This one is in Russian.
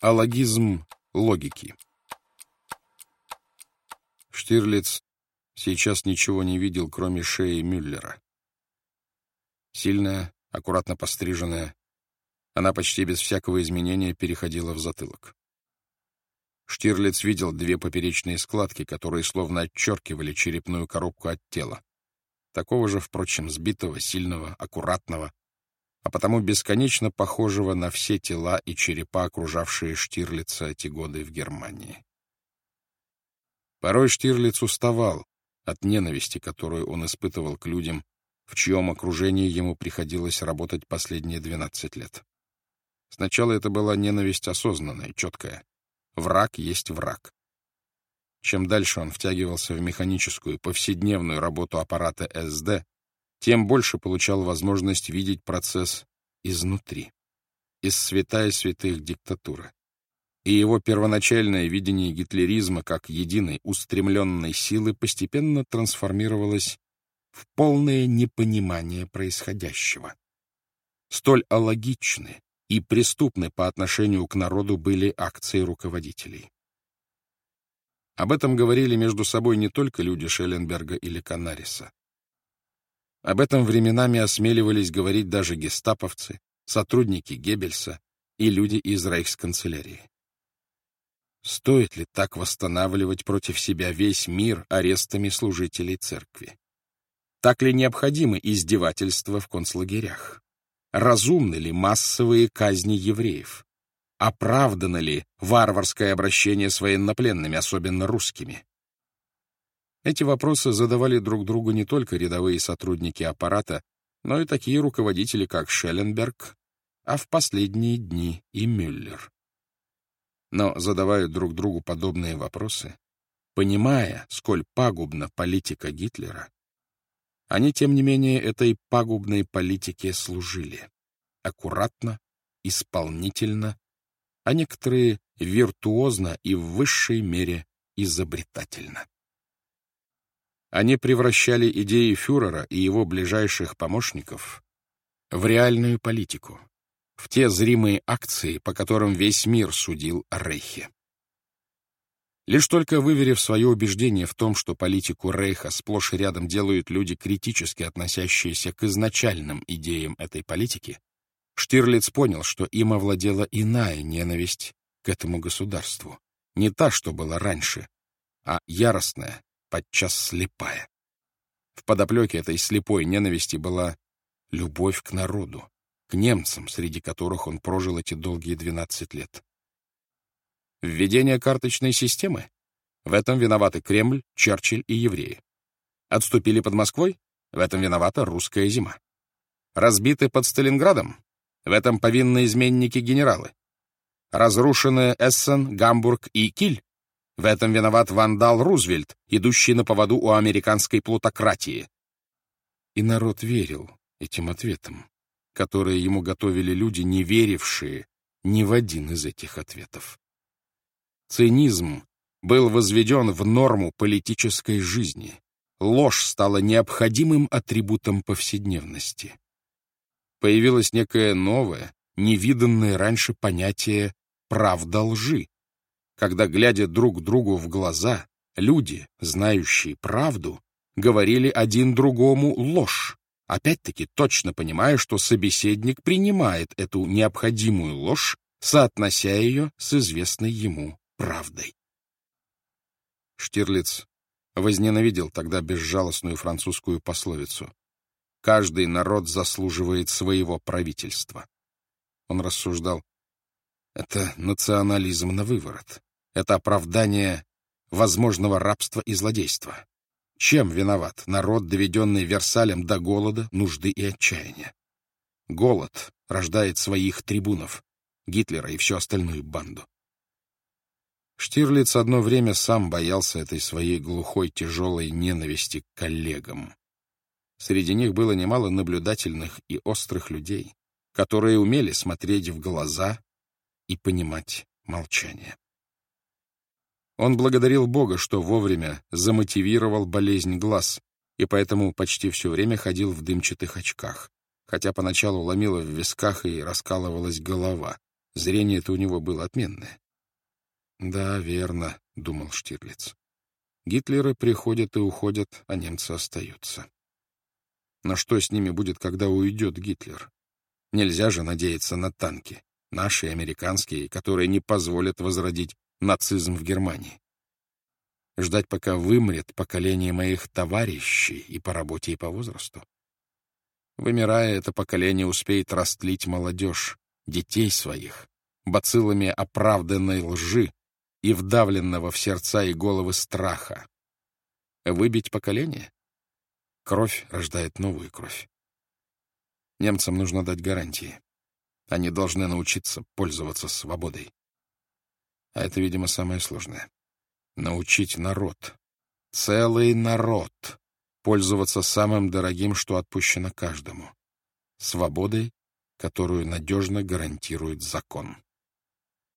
Алогизм логики. Штирлиц сейчас ничего не видел, кроме шеи Мюллера. Сильная, аккуратно постриженная, она почти без всякого изменения переходила в затылок. Штирлиц видел две поперечные складки, которые словно отчеркивали черепную коробку от тела. Такого же, впрочем, сбитого, сильного, аккуратного, а потому бесконечно похожего на все тела и черепа, окружавшие Штирлица эти годы в Германии. Порой Штирлиц уставал от ненависти, которую он испытывал к людям, в чьем окружении ему приходилось работать последние 12 лет. Сначала это была ненависть осознанная, четкая. Враг есть враг. Чем дальше он втягивался в механическую, повседневную работу аппарата СД, тем больше получал возможность видеть процесс изнутри, из святая святых диктатуры. И его первоначальное видение гитлеризма как единой устремленной силы постепенно трансформировалось в полное непонимание происходящего. Столь алогичны и преступны по отношению к народу были акции руководителей. Об этом говорили между собой не только люди Шелленберга или Канариса. Об этом временами осмеливались говорить даже гестаповцы, сотрудники Геббельса и люди из рейхсканцелярии. Стоит ли так восстанавливать против себя весь мир арестами служителей церкви? Так ли необходимы издевательства в концлагерях? Разумны ли массовые казни евреев? Оправдано ли варварское обращение с военнопленными, особенно русскими? Эти вопросы задавали друг другу не только рядовые сотрудники аппарата, но и такие руководители, как Шелленберг, а в последние дни и Мюллер. Но задавая друг другу подобные вопросы, понимая, сколь пагубна политика Гитлера, они, тем не менее, этой пагубной политике служили. Аккуратно, исполнительно, а некоторые виртуозно и в высшей мере изобретательно. Они превращали идеи фюрера и его ближайших помощников в реальную политику, в те зримые акции, по которым весь мир судил Рейхе. Лишь только выверив свое убеждение в том, что политику Рейха сплошь и рядом делают люди, критически относящиеся к изначальным идеям этой политики, Штирлиц понял, что им овладела иная ненависть к этому государству, не та, что была раньше, а яростная, подчас слепая. В подоплеке этой слепой ненависти была любовь к народу, к немцам, среди которых он прожил эти долгие 12 лет. Введение карточной системы? В этом виноваты Кремль, Черчилль и евреи. Отступили под Москвой? В этом виновата русская зима. Разбиты под Сталинградом? В этом повинны изменники-генералы. Разрушены Эссен, Гамбург и Киль? В этом виноват вандал Рузвельт, идущий на поводу у американской плутократии. И народ верил этим ответам, которые ему готовили люди, не верившие ни в один из этих ответов. Цинизм был возведен в норму политической жизни. Ложь стала необходимым атрибутом повседневности. Появилось некое новое, невиданное раньше понятие «правда лжи», когда, глядя друг другу в глаза, люди, знающие правду, говорили один другому ложь, опять-таки точно понимая, что собеседник принимает эту необходимую ложь, соотнося ее с известной ему правдой. Штирлиц возненавидел тогда безжалостную французскую пословицу «Каждый народ заслуживает своего правительства». Он рассуждал, это национализм на выворот. Это оправдание возможного рабства и злодейства. Чем виноват народ, доведенный Версалем до голода, нужды и отчаяния? Голод рождает своих трибунов, Гитлера и всю остальную банду. Штирлиц одно время сам боялся этой своей глухой, тяжелой ненависти к коллегам. Среди них было немало наблюдательных и острых людей, которые умели смотреть в глаза и понимать молчание. Он благодарил Бога, что вовремя замотивировал болезнь глаз, и поэтому почти все время ходил в дымчатых очках, хотя поначалу ломило в висках и раскалывалась голова, Зрение-то у него было отменное. «Да, верно», — думал Штирлиц. «Гитлеры приходят и уходят, а немцы остаются. Но что с ними будет, когда уйдет Гитлер? Нельзя же надеяться на танки, наши американские, которые не позволят возродить нацизм в Германии. Ждать, пока вымрет поколение моих товарищей и по работе, и по возрасту. Вымирая, это поколение успеет растлить молодежь, детей своих, бациллами оправданной лжи и вдавленного в сердца и головы страха. Выбить поколение? Кровь рождает новую кровь. Немцам нужно дать гарантии. Они должны научиться пользоваться свободой. А это, видимо, самое сложное. Научить народ, целый народ, пользоваться самым дорогим, что отпущено каждому — свободой, которую надежно гарантирует закон.